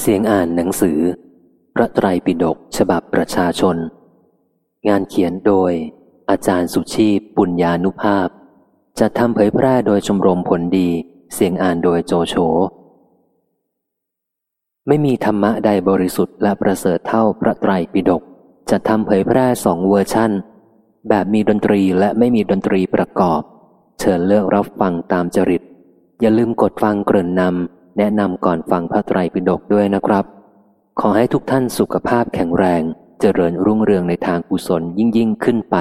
เสียงอ่านหนังสือ พระไตรปิฎกฉบับประชาชน งานเขียนโดย อาจารย์สุชีพปุญญานุภาพ จะทำเผยแพร่โดยชมรมผลดี เสียงอ่านโดยโจโฉไม่มีธรรมะใดบริสุทธิ์และประเสริฐเท่าพระไตรปิฎกจะทำเผยแพร่สองเวอร์ชั่น แบบมีดนตรีและไม่มีดนตรีประกอบ เชิญเลือกรับฟังตามจริต อย่าลืมกดฟังเกริ่นนำ แนะนำก่อนฟังพระไตรปิฎกด้วยนะครับ ขอให้ทุกท่านสุขภาพแข็งแรง เจริญรุ่งเรืองในทางกุศลยิ่งยิ่งขึ้นไป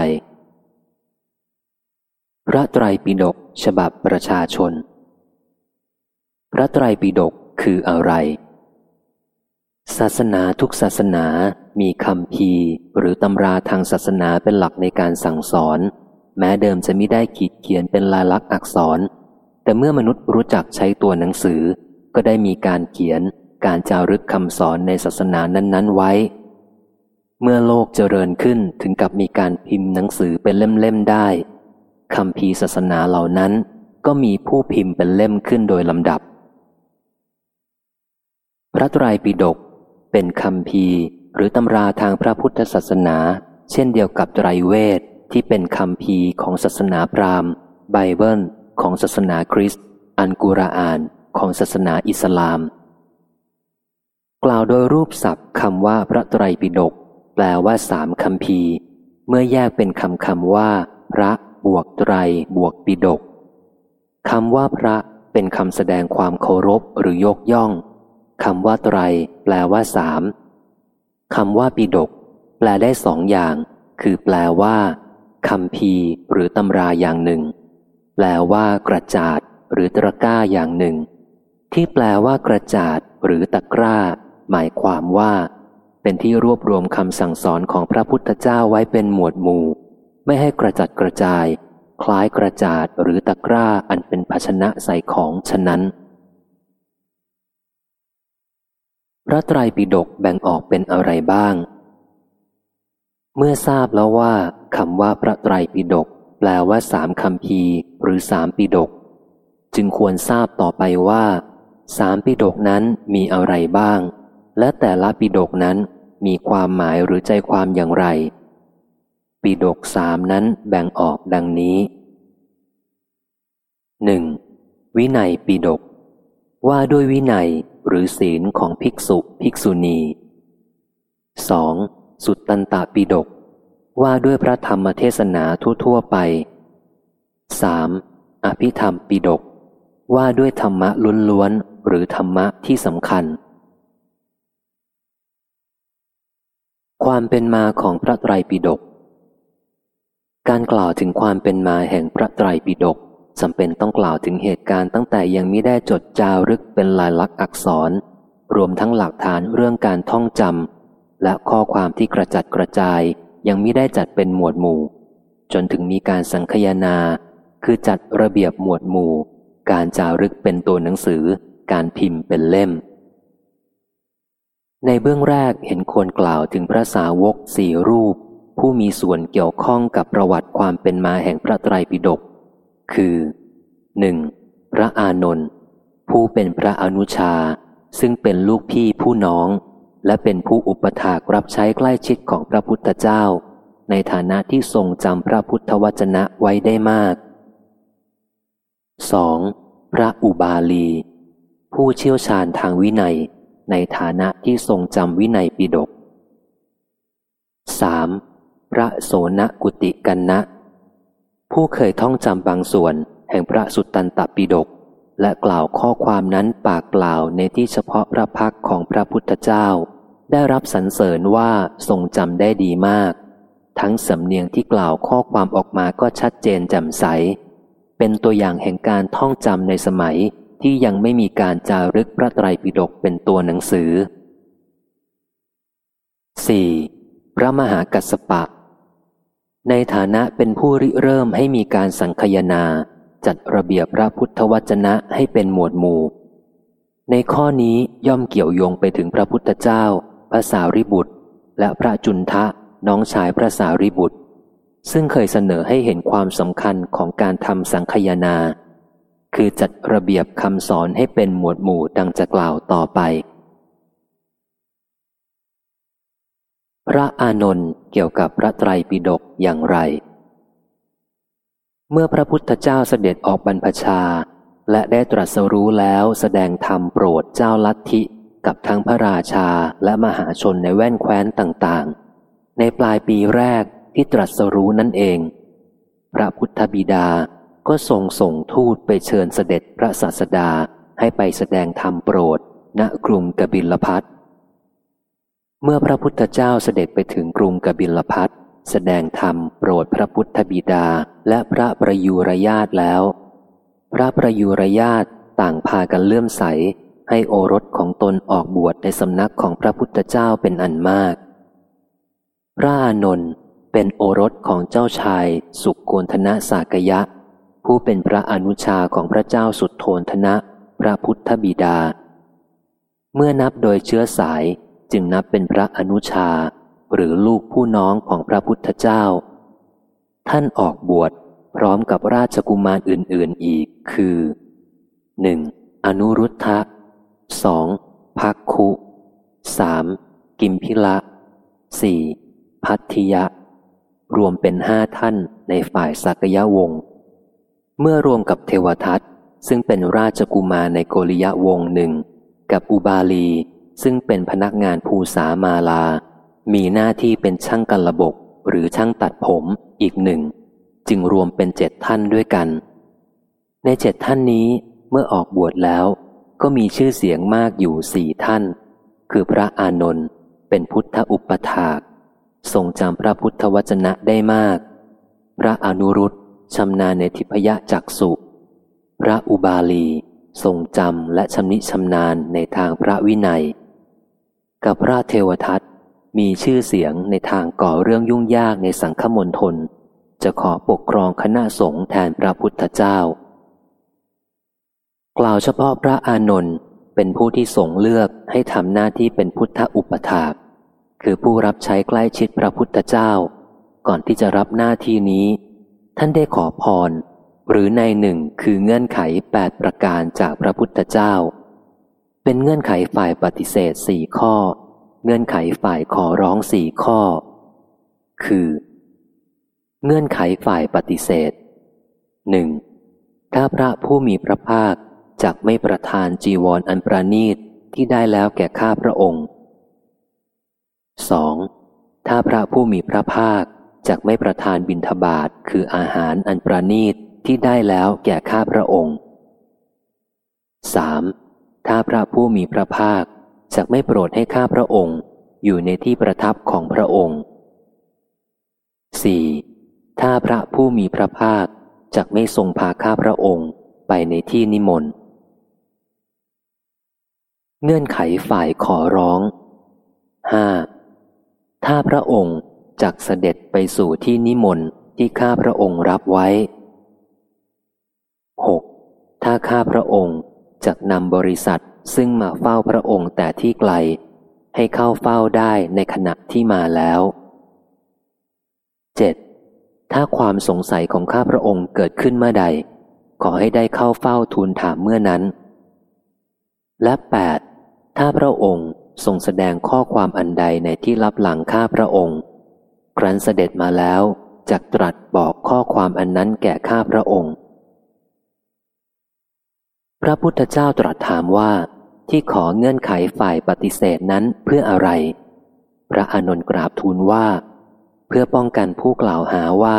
พระไตรปิฎกฉบับประชาชน พระไตรปิฎกคืออะไร ศาสนาทุกศาสนามีคำพีหรือตำราทางศาสนาเป็นหลักในการสั่งสอน แม้เดิมจะไม่ได้ขีดเขียนเป็นลายลักษณ์อักษร แต่เมื่อมนุษย์รู้จักใช้ตัวหนังสือ ก็ได้มีการเขียนการจารึกคำสอนในศาสนานั้น ๆ ไว้ เมื่อโลกเจริญขึ้นถึงกับมีการพิมพ์หนังสือเป็นเล่ม ๆ ได้คำพีศาสนาเหล่านั้น ก็มีผู้พิมพ์เป็นเล่มขึ้นโดยลำดับ พระไตรปิฎกเป็นคำพีหรือตำราทางพระพุทธศาสนา เช่นเดียวกับไตรเวทที่เป็นคำพีของศาสนาพราหมณ์ ไบเบิลของศาสนาคริสต์ อันกุรอาน ของศาสนาอิสลาม กล่าวโดยรูปศัพท์คำว่าพระไตรปิฎกแปลว่าสามคำพีเมื่อแยกเป็นคำคำว่า พระบวกไตรบวกปิฎกคำว่าพระเป็นคำแสดงความเคารพหรือยกย่องคำว่าไตร แปลว่าสามคำว่าปิฎกแปลได้สองอย่าง คือแปลว่าคำพีหรือตำราอย่างหนึ่ ง แปลว่ากระจาดหรือตะกร้าอย่างหนึ่ง ที่แปลว่ากระจาดหรือตะกร้า หมายความว่า เป็นที่รวบรวมคำสั่งสอนของพระพุทธเจ้าไว้เป็นหมวดหมู่ ไม่ให้กระจัดกระจาย คล้ายกระจาดหรือตะกร้าอันเป็นภาชนะใส่ของฉะนั้น พระไตรปิฎกแบ่งออกเป็นอะไรบ้าง เมื่อทราบแล้วว่าคำว่าพระไตรปิฎกแปลว่าสามคำพีหรือสามปิฎกจึงควรทราบต่อไปว่า สามปิดกนั้นมีอะไรบ้าง และแต่ละปิดกนั้นมีความหมายหรือใจความอย่างไร ปิดกสามนั้นแบ่งออกดังนี้หนึ่งวินัยปิดก ว่าด้วยวินัยหรือศีลของภิกษุภิกษุณีสองสุตตันตปิดก ว่าด้วยพระธรรมเทศนาทั่วๆไปสามอภิธรรมปิดก ว่าด้วยธรรมะล้วน หรือธรรมะที่สำคัญ ความเป็นมาของพระไตรปิฎกการกล่าวถึงความเป็นมาแห่งพระไตรปิฎกจำเป็นต้องกล่าวถึงเหตุการณ์ตั้งแต่ยังไม่ได้จดจารึกเป็นลายลักษณ์อักษร รวมทั้งหลักฐานเรื่องการท่องจำและข้อความที่กระจัดกระจายยังไม่ได้จัดเป็นหมวดหมู่ จนถึงมีการสังคยนา คือจัดระเบียบหมวดหมู่ การจารึกเป็นตัวหนังสือ การพิมพ์เป็นเล่ม ในเบื้องแรกเห็นควรกล่าวถึงพระสาวกสี่รูป ผู้มีส่วนเกี่ยวข้องกับประวัติความเป็นมาแห่งพระไตรปิฎกคือ 1. พระอานนท์ผู้เป็นพระอนุชา ซึ่งเป็นลูกพี่ผู้น้อง และเป็นผู้อุปถากรับใช้ใกล้ชิดของพระพุทธเจ้า ในฐานะที่ทรงจำพระพุทธวจนะไว้ได้มาก 2. พระอุบาลี ผู้เชี่ยวชาญทางวินัยในฐานะที่ทรงจำวินัยปิฎก 3. พระโสนกุติกันนะ ผู้เคยท่องจำบางส่วนแห่งพระสุตตันตปิฎกและกล่าวข้อความนั้นปากเปล่าในที่เฉพาะพระพักของพระพุทธเจ้า ได้รับสรรเสริญว่าทรงจำได้ดีมาก ทั้งสำเนียงที่กล่าวข้อความออกมาก็ชัดเจนแจ่มใส เป็นตัวอย่างแห่งการท่องจำในสมัย ที่ยังไม่มีการจารึกพระไตรปิฎกเป็นตัวหนังสือ 4. พระมหากัสปะ ในฐานะเป็นผู้ริเริ่มให้มีการสังคยนา จัดระเบียบพระพุทธวจนะให้เป็นหมวดหมู่ ในข้อนี้ย่อมเกี่ยวโยงไปถึงพระพุทธเจ้า พระสารีบุตร และพระจุนทะน้องชายพระสารีบุตร ซึ่งเคยเสนอให้เห็นความสำคัญของการทำสังคยนา คือจัดระเบียบคำสอนให้เป็นหมวดหมู่ดังจะกล่าวต่อไป พระอานนท์เกี่ยวกับพระไตรปิฎกอย่างไร เมื่อพระพุทธเจ้าเสด็จออกบรรพชา และได้ตรัสรู้แล้วแสดงธรรมโปรดเจ้าลัทธิกับทั้งพระราชาและมหาชนในแว่นแคว้นต่างๆ ในปลายปีแรกที่ตรัสรู้นั่นเอง พระพุทธบิดา ก็ทรงส่งทูตไปเชิญเสด็จพระศาสดาให้ไปแสดงธรรมโปรด ณกรุงกบิลพัทเมื่อพระพุทธเจ้าเสด็จไปถึงกรุงกบิลพัทแสดงธรรมโปรดพระพุทธบิดาและพระประยุรญาตแล้ว พระประยุรญาตต่างพากันเลื่อมใส ให้โอรสของตนออกบวชในสำนักของพระพุทธเจ้าเป็นอันมาก พระอานนท์เป็นโอรสของเจ้าชายสุกโกนธนะสากยะ ผู้เป็นพระอนุชาของพระเจ้าสุดโทนธนะ พระพุทธบิดา เมื่อนับโดยเชื้อสายจึงนับเป็นพระอนุชา หรือลูกผู้น้องของพระพุทธเจ้า ท่านออกบวชพร้อมกับราชกุมารอื่น ๆ อีกคือ 1. อนุรุทธะ 2. พักคุสามกิมพิละสี่พัทธิยะ รวมเป็นห้าท่านในฝ่ายสักยะวงศ์ เมื่อรวมกับเทวทัตซึ่งเป็นราชกุมารในโกริยะวงหนึ่ง กับอุบาลี ซึ่งเป็นพนักงานภูสามาลา มีหน้าที่เป็นช่างกันระบบหรือช่างตัดผมอีกหนึ่ง จึงรวมเป็นเจ็ดท่านด้วยกัน ในเจ็ดท่านนี้เมื่อออกบวชแล้วก็มีชื่อเสียงมากอยู่สี่ท่าน คือพระอานนท์เป็นพุทธอุปถาก ทรงจำพระพุทธวจนะได้มาก พระอนุรุต ชำนาญในทิพยจักสุ พระอุบาลี ทรงจำและชำนิชำนาญในทางพระวินัย กับพระเทวทัตมีชื่อเสียงในทางก่อเรื่องยุ่งยากในสังฆมณฑลจะขอปกครองคณะสงฆ์แทนพระพุทธเจ้า กล่าวเฉพาะพระอานนท์เป็นผู้ที่ทรงเลือกให้ทำหน้าที่เป็นพุทธอุปถากคือผู้รับใช้ใกล้ชิดพระพุทธเจ้า ก่อนที่จะรับหน้าที่นี้ ท่านได้ขอพร หรือในหนึ่งคือเงื่อนไขแปดประการจากพระพุทธเจ้า เป็นเงื่อนไขฝ่ายปฏิเสธสี่ข้อ เงื่อนไขฝ่ายขอร้องสี่ข้อ คือ เงื่อนไขฝ่ายปฏิเสธหนึ่งถ้าพระผู้มีพระภาคจักไม่ประทานจีวรออันประนีตที่ได้แล้วแก่ข้าพระองค์ 2. ถ้าพระผู้มีพระภาค จักไม่ประทานบิณฑบาตคืออาหารอันประนีตที่ได้แล้วแก่ข้าพระองค์ 3. ถ้าพระผู้มีพระภาคจักไม่โปรดให้ข้าพระองค์ อยู่ในที่ประทับของพระองค์ 4. ถ้าพระผู้มีพระภาคจักไม่ทรงพาข้าพระองค์ไปในที่นิมนต์เงื่อนไขฝ่ายขอร้องห้าถ้าพระองค์ จักเสด็จไปสู่ที่นิมนต์ที่ข้าพระองค์รับไว้ 6. ถ้าข้าพระองค์จักนำบริษัทซึ่งมาเฝ้าพระองค์แต่ที่ไกล ให้เข้าเฝ้าได้ในขณะที่มาแล้ว 7. ถ้าความสงสัยของข้าพระองค์เกิดขึ้นเมื่อใด ขอให้ได้เข้าเฝ้าทูลถามเมื่อนั้น และ 8. ถ้าพระองค์ทรงแสดงข้อความอันใดในที่รับหลังข้าพระองค์ ครั้นเสด็จมาแล้วจักตรัสบอกข้อความอันนั้นแก่ข้าพระองค์ พระพุทธเจ้าตรัสถามว่าที่ขอเงื่อนไขฝ่ายปฏิเสธนั้นเพื่ออะไร พระอานนท์กราบทูลว่า เพื่อป้องกันผู้กล่าวหาว่า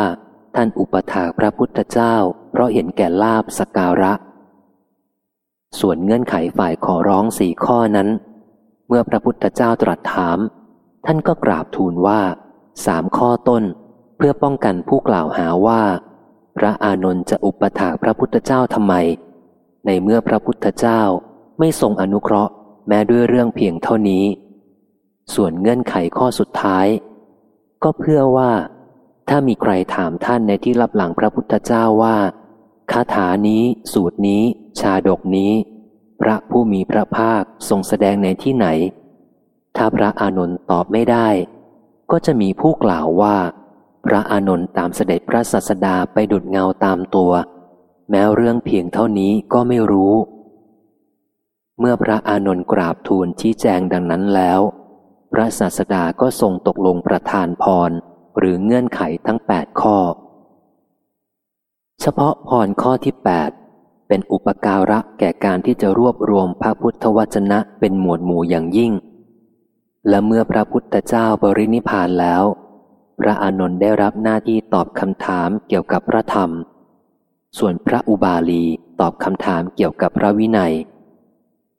ท่านอุปถากพระพุทธเจ้า เพราะเห็นแก่ลาบสการะ ส่วนเงื่อนไขฝ่ายขอร้องสี่ข้อนั้น เมื่อพระพุทธเจ้าตรัสถาม ท่านก็กราบทูลว่า สามข้อต้น เพื่อป้องกันผู้กล่าวหาว่า พระอานนท์จะอุปถากพระพุทธเจ้าทำไม ในเมื่อพระพุทธเจ้าไม่ทรงอนุเคราะห์แม้ด้วยเรื่องเพียงเท่านี้ ส่วนเงื่อนไขข้อสุดท้าย ก็เพื่อว่า ถ้ามีใครถามท่านในที่รับหลังพระพุทธเจ้าว่าคาถานี้สูตรนี้ ชาดกนี้ พระผู้มีพระภาคทรงแสดงในที่ไหน ถ้าพระอานนท์ตอบไม่ได้ ก็จะมีผู้กล่าวว่า พระอานนท์ตามเสด็จพระสัสดาไปดุดเงาตามตัว แม้เรื่องเพียงเท่านี้ก็ไม่รู้ เมื่อพระอานนท์กราบทูลชี้แจงดังนั้นแล้ว พระศาสดาก็ทรงตกลงประทานพร หรือเงื่อนไขทั้งแปดข้อ เฉพาะพรข้อที่แปดเป็นอุปการะแก่การที่จะรวบรวมพระพุทธวจนะเป็นหมวดหมู่อย่างยิ่ง และเมื่อพระพุทธเจ้าบรินิพานแล้ว พระอานนท์ได้รับหน้าที่ตอบคำถามเกี่ยวกับพระธรรม ส่วนพระอุบาลีตอบคำถามเกี่ยวกับพระวินัย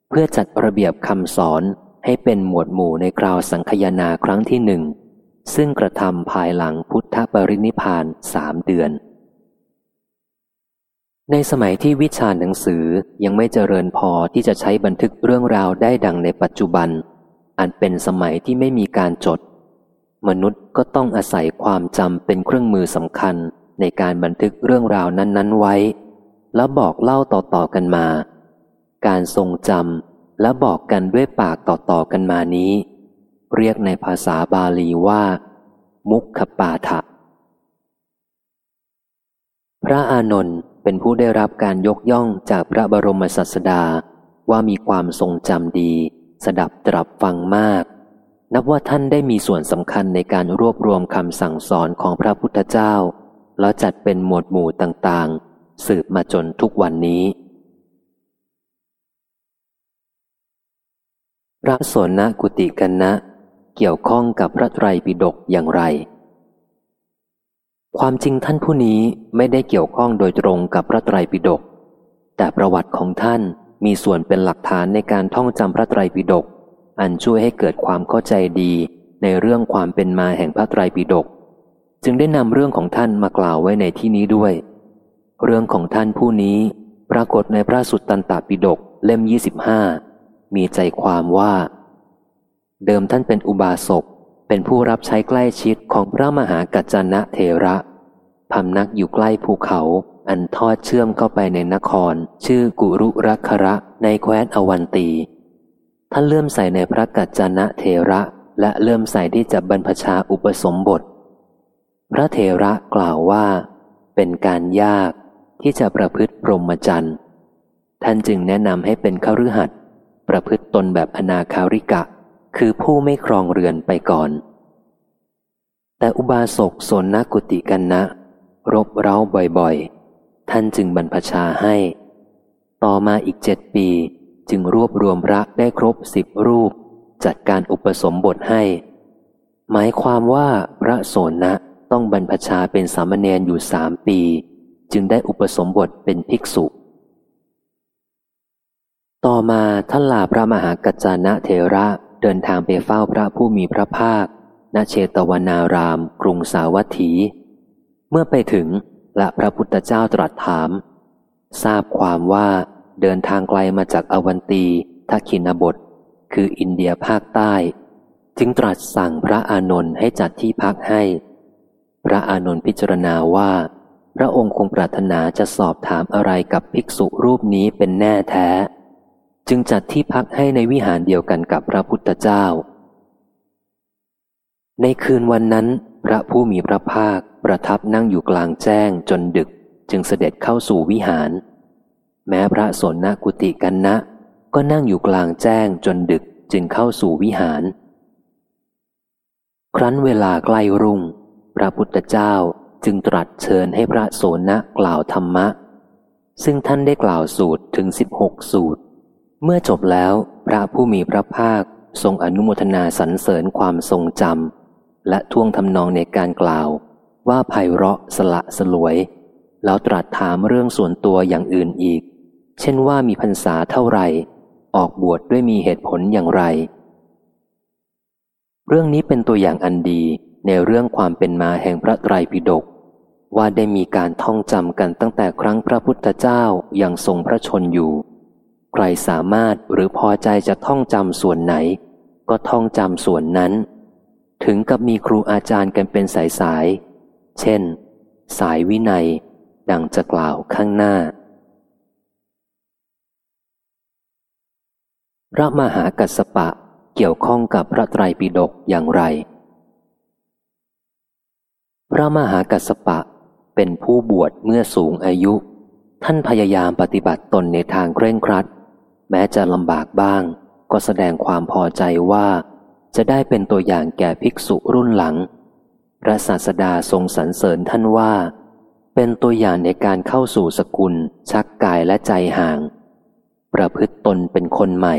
เพื่อจัดระเบียบคำสอนให้เป็นหมวดหมู่ในคราวสังคยนาครั้งที่หนึ่ง ซึ่งกระทำภายหลังพุทธปรินิพานสามเดือน ในสมัยที่วิชาหนังสือยังไม่เจริญพอที่จะใช้บันทึกเรื่องราวได้ดังในปัจจุบัน อันเป็นสมัยที่ไม่มีการจด มนุษย์ก็ต้องอาศัยความจำเป็นเครื่องมือสำคัญในการบันทึกเรื่องราวนั้น ๆ ไว้ แล้วบอกเล่าต่อๆกันมา การทรงจำและบอกกันด้วยปากต่อๆกันมานี้ เรียกในภาษาบาลีว่า มุขปาฐะพระอานนท์เป็นผู้ได้รับการยกย่องจากพระบรมศาสดาว่ามีความทรงจำดี สดับตรับฟังมาก นับว่าท่านได้มีส่วนสำคัญในการรวบรวมคำสั่งสอนของพระพุทธเจ้า แล้วจัดเป็นหมวดหมู่ต่างๆ สืบมาจนทุกวันนี้ พระสนกุติกันนะ เกี่ยวข้องกับพระไตรปิฎกอย่างไร ความจริงท่านผู้นี้ไม่ได้เกี่ยวข้องโดยตรงกับพระไตรปิฎกแต่ประวัติของท่าน มีส่วนเป็นหลักฐานในการท่องจำพระไตรปิฎกอันช่วยให้เกิดความเข้าใจดีในเรื่องความเป็นมาแห่งพระไตรปิฎกจึงได้นำเรื่องของท่านมากล่าวไว้ในที่นี้ด้วย เรื่องของท่านผู้นี้ปรากฏในพระสุตตันตปิฎกเล่ม 25 มีใจความว่า เดิมท่านเป็นอุบาสกเป็นผู้รับใช้ใกล้ชิดของพระมหากัจจนะเทระพำนักอยู่ใกล้ภูเขา อันทอดเชื่อมเข้าไปในนคร ชื่อกุรุรักระในแคว้นอวันตี ท่านเลื่อมใสในพระกัจจนะเทระและเลื่อมใสที่จะบรรพชาอุปสมบท พระเทระกล่าวว่า เป็นการยากที่จะประพฤติพรหมจรรย์ ท่านจึงแนะนำให้เป็นขรือหัดประพฤติตนแบบอนาคาริกะ คือผู้ไม่ครองเรือนไปก่อน แต่อุบาสกสนนกุติกันนะ รบเร้าบ่อยๆ ท่านจึงบรรพชาให้ ต่อมาอีกเจ็ดปี จึงรวบรวมพระได้ครบสิบรูป จัดการอุปสมบทให้ หมายความว่าพระโสนะต้องบรรพชาเป็นสามเณรอยู่สามปี จึงได้อุปสมบทเป็นภิกษุ ต่อมาท่านลาพระมหากัจจานะเทระเดินทางไปเฝ้าพระผู้มีพระภาคณเชตวนาราม กรุงสาวัตถี เมื่อไปถึง และพระพุทธเจ้าตรัสถาม ทราบความว่าเดินทางไกลมาจากอวันตีทักินบท คืออินเดียภาคใต้ จึงตรัสสั่งพระอานนท์ให้จัดที่พักให้ พระอานนท์พิจารณาว่า พระองค์คงปรารถนาจะสอบถามอะไรกับภิกษุรูปนี้เป็นแน่แท้ จึงจัดที่พักให้ในวิหารเดียวกันกับพระพุทธเจ้า ในคืนวันนั้น พระผู้มีพระภาค ประทับนั่งอยู่กลางแจ้งจนดึกจึงเสด็จเข้าสู่วิหาร แม้พระสนนกุติกันนะ ก็นั่งอยู่กลางแจ้งจนดึกจึงเข้าสู่วิหาร ครั้นเวลาใกล้รุ่ง พระพุทธเจ้าจึงตรัสเชิญให้พระโสนะกล่าวธรรมะ ซึ่งท่านได้กล่าวสูตรถึงสิบหกสูตร เมื่อจบแล้วพระผู้มีพระภาคทรงอนุโมทนาสรรเสริญความทรงจำและท่วงทำนองในการกล่าว ว่าไพเราะสละสลวย แล้วตรัสถามเรื่องส่วนตัวอย่างอื่นอีก เช่นว่ามีพรรษาเท่าไหร่ ออกบวชดด้วยมีเหตุผลอย่างไร เรื่องนี้เป็นตัวอย่างอันดีในเรื่องความเป็นมาแห่งพระไตรปิฎกว่าได้มีการท่องจำกันตั้งแต่ครั้งพระพุทธเจ้ายัางทรงพระชนอยู่ ใครสามารถหรือพอใจจะท่องจำส่วนไหน ก็ท่องจำส่วนนั้น ถึงกับมีครูอาจารย์กันเป็นสายสาย เช่น สายวินัย ดังจะกล่าวข้างหน้า พระมหากัสปะเกี่ยวข้องกับพระไตรปิฎกอย่างไร พระมหากัสปะเป็นผู้บวชเมื่อสูงอายุ ท่านพยายามปฏิบัติตนในทางเคร่งครัด แม้จะลำบากบ้าง ก็แสดงความพอใจว่า จะได้เป็นตัวอย่างแก่ภิกษุรุ่นหลัง พระศาสดาทรงสรรเสริญท่านว่า เป็นตัวอย่างในการเข้าสู่สกุล ชักกายและใจห่าง ประพฤติตนเป็นคนใหม่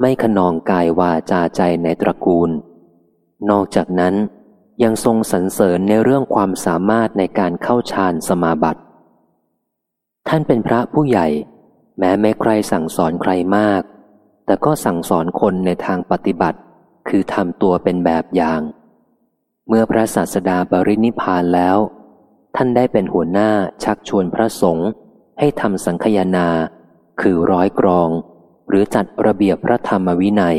ไม่ขนองกายวาจาใจในตระกูล นอกจากนั้นยังทรงสรรเสริญในเรื่องความสามารถในการเข้าฌานสมาบัติ ท่านเป็นพระผู้ใหญ่ แม้ไม่ใครสั่งสอนใครมาก แต่ก็สั่งสอนคนในทางปฏิบัติ คือทำตัวเป็นแบบอย่าง มื่อพระศาสดาบรินิพานแล้ว ท่านได้เป็นหัวหน้าชักชวนพระสงฆ์ให้ทำสังคยนา คือร้อยกรอง หรือจัดระเบียบพระธรรมวินัย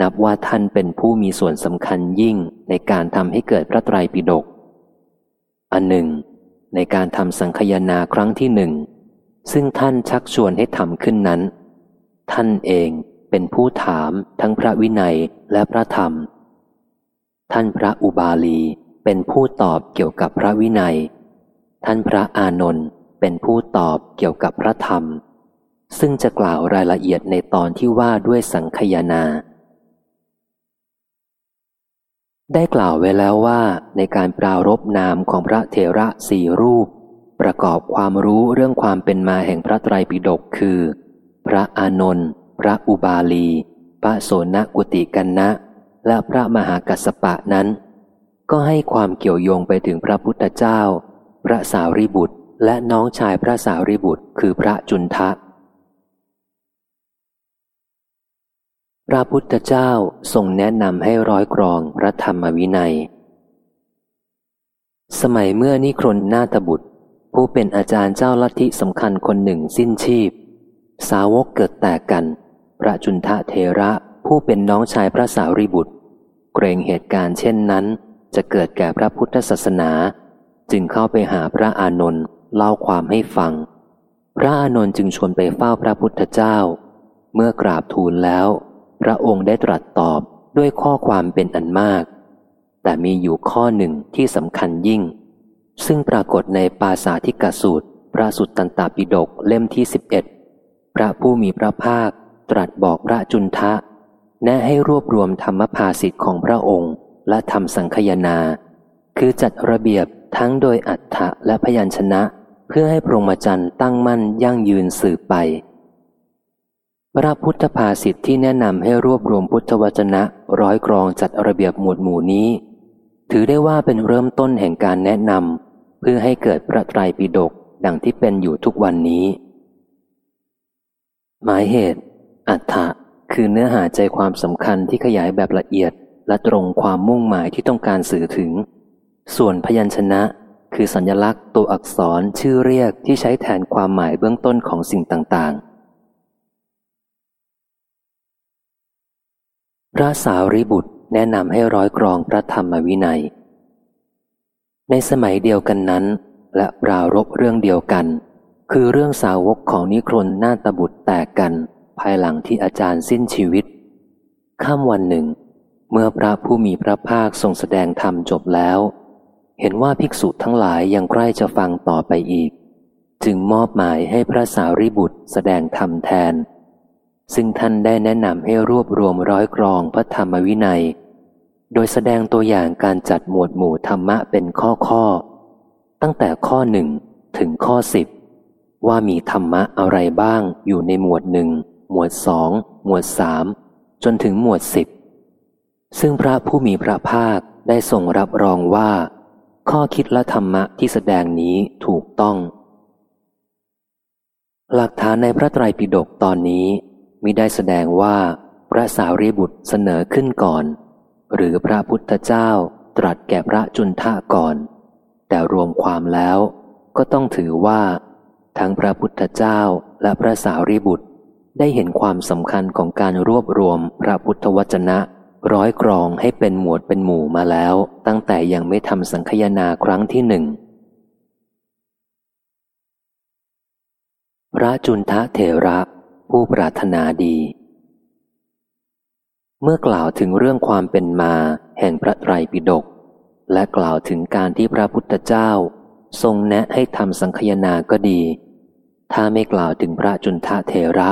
นับว่าท่านเป็นผู้มีส่วนสำคัญยิ่งในการทำให้เกิดพระไตรปิฎกอันหนึ่ง ในการทำสังคยนาครั้งที่หนึ่ง ซึ่งท่านชักชวนให้ทำขึ้นนั้น ท่านเองเป็นผู้ถามทั้งพระวินัยและพระธรรม ท่านพระอุบาลีเป็นผู้ตอบเกี่ยวกับพระวินัย ท่านพระอานนท์เป็นผู้ตอบเกี่ยวกับพระธรรม ซึ่งจะกล่าวรายละเอียดในตอนที่ว่าด้วยสังคยนา ได้กล่าวไว้แล้วว่าในการปรารบนามของพระเถระสี่รูป ประกอบความรู้เรื่องความเป็นมาแห่งพระไตรปิฎกคือ พระอานนท์พระอุบาลี พระโสนกุติกันนะ และพระมหากัสปะนั้น ก็ให้ความเกี่ยวโยงไปถึงพระพุทธเจ้า พระสารีบุตร และน้องชายพระสารีบุตร คือพระจุนทะ พระพุทธเจ้าทรงแนะนำให้ร้อยกรองพระธรรมวินัย สมัยเมื่อนิครนนาตบุตร ผู้เป็นอาจารย์เจ้าลัทธิสำคัญคนหนึ่งสิ้นชีพ สาวกเกิดแตกกัน พระจุนทะเทระ ผู้เป็นน้องชายพระสารีบุตร เกรงเหตุการณ์เช่นนั้น จะเกิดแก่พระพุทธศาสนา จึงเข้าไปหาพระอานนท์เล่าความให้ฟัง พระอานนท์จึงชวนไปเฝ้าพระพุทธเจ้า เมื่อกราบทูลแล้ว พระองค์ได้ตรัสตอบด้วยข้อความเป็นอันมาก แต่มีอยู่ข้อหนึ่งที่สำคัญยิ่ง ซึ่งปรากฏในปาสาธิกสูตร พระสุตตันตปิฎกเล่มที่สิบเอ็ดพระผู้มีพระภาคตรัสบอกพระจุนทะ แนะให้รวบรวมธรรมภาสิทธิ์ของพระองค์ และทำสังคยนา คือจัดระเบียบทั้งโดยอัฏฐะและพยัญชนะ เพื่อให้พรหมจรรย์ตั้งมั่นยั่งยืนสืบไป พระพุทธภาษิตที่แนะนำให้รวบรวมพุทธวจนะร้อยกรองจัดระเบียบหมวดหมู่นี้ ถือได้ว่าเป็นเริ่มต้นแห่งการแนะนำเพื่อให้เกิดพระไตรปิฎกดังที่เป็นอยู่ทุกวันนี้ หมายเหตุอัฏฐะ คือเนื้อหาใจความสำคัญที่ขยายแบบละเอียด และตรงความมุ่งหมายที่ต้องการสื่อถึง ส่วนพยัญชนะ คือสัญลักษณ์ตัวอักษรชื่อเรียกที่ใช้แทนความหมายเบื้องต้นของสิ่งต่างๆ พระสาวรีบุตรแนะนำให้ร้อยกรองพระธรรมวินัย ในสมัยเดียวกันนั้น และปรารบเรื่องเดียวกัน คือเรื่องสาวกของนิครนนาตบุตรแตกกัน ภายหลังที่อาจารย์สิ้นชีวิตข้ามวันหนึ่ง เมื่อพระผู้มีพระภาคทรงแสดงธรรมจบแล้ว เห็นว่าภิกษุทั้งหลายยังใกล้จะฟังต่อไปอีก จึงมอบหมายให้พระสารีบุตรแสดงธรรมแทน ซึ่งท่านได้แนะนำให้รวบรวมร้อยกรองพระธรรมวินัย โดยแสดงตัวอย่างการจัดหมวดหมู่ธรรมะเป็นข้อข้อ ตั้งแต่ข้อหนึ่งถึงข้อสิบว่ามีธรรมะอะไรบ้างอยู่ในหมวดหนึ่ง หมวดสองหมวดสามจนถึงหมวดสิบซึ่งพระผู้มีพระภาคได้ทรงรับรองว่า ข้อคิดและธรรมะที่แสดงนี้ถูกต้อง หลักฐานในพระไตรปิฎกตอนนี้มิได้แสดงว่าพระสาวรีบุตรเสนอขึ้นก่อน หรือพระพุทธเจ้าตรัสแก่พระจุนทะก่อน แต่รวมความแล้วก็ต้องถือว่า ทั้งพระพุทธเจ้าและพระสาวรีบุตร ได้เห็นความสำคัญของการรวบรวมพระพุทธวจนะ ร้อยกรองให้เป็นหมวดเป็นหมู่มาแล้ว ตั้งแต่ยังไม่ทำสังคยนาครั้งที่หนึ่งพระจุนทะเถระ ผู้ปรารถนาดี เมื่อกล่าวถึงเรื่องความเป็นมาแห่งพระไตรปิฎกและกล่าวถึงการที่พระพุทธเจ้า ทรงแนะให้ทำสังคยนาก็ดี ถ้าไม่กล่าวถึงพระจุนทะเทระ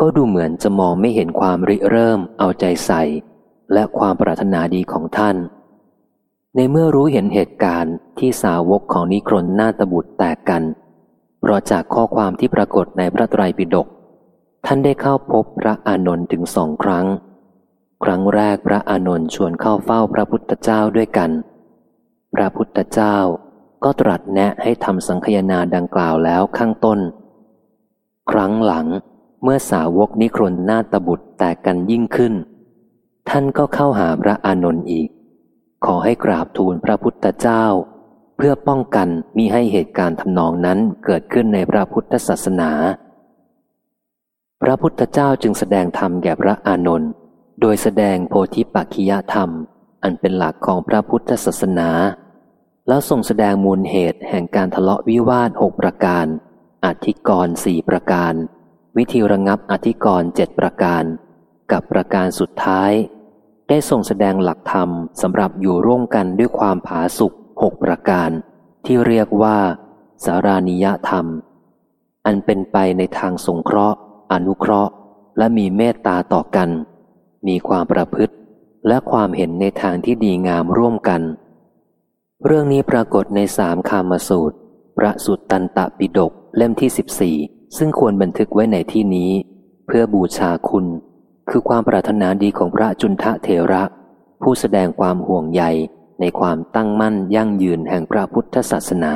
ก็ดูเหมือนจะมองไม่เห็นความริเริ่มเอาใจใส่ และความปรารถนาดีของท่าน ในเมื่อรู้เห็นเหตุการณ์ที่สาวกของนิครนนาตบุตรแตกกัน เพราะจากข้อความที่ปรากฏในพระไตรปิฎกท่านได้เข้าพบพระอานนท์ถึงสองครั้ง ครั้งแรกพระอานนท์ชวนเข้าเฝ้าพระพุทธเจ้าด้วยกัน พระพุทธเจ้าก็ตรัสแนะให้ทำสังคยนาดังกล่าวแล้วข้างต้น ครั้งหลัง เมื่อสาวกนิครนนาตบุตรแตกกันยิ่งขึ้น ท่านก็เข้าหาพระอานนท์อีก ขอให้กราบทูลพระพุทธเจ้า เพื่อป้องกันมิให้เหตุการณ์ทำนองนั้นเกิดขึ้นในพระพุทธศาสนา พระพุทธเจ้าจึงแสดงธรรมแก่พระอานนท์โดยแสดงโพธิปักขิยธรรม อันเป็นหลักของพระพุทธศาสนา แล้วทรงแสดงมูลเหตุแห่งการทะเลาะวิวาทหกประการอธิกรณ์สี่ประการ วิธีระงับอธิกรณ์เจ็ดประการ กับประการสุดท้าย ได้ทรงแสดงหลักธรรมสำหรับอยู่ร่วมกันด้วยความผาสุกหกประการ ที่เรียกว่า สารานิยธรรม อันเป็นไปในทางสงเคราะห์ อนุเคราะห์ และมีเมตตาต่อกัน มีความประพฤติ และความเห็นในทางที่ดีงามร่วมกัน เรื่องนี้ปรากฏในสามคามสูตร พระสุตตันตปิฎกเล่มที่สิบสี่ ซึ่งควรบันทึกไว้ในที่นี้ เพื่อบูชาคุณ คือความปรารถนาดีของพระจุนทะเทระ ผู้แสดงความห่วงใยในความตั้งมั่นยั่งยืนแห่งพระพุทธศาสนา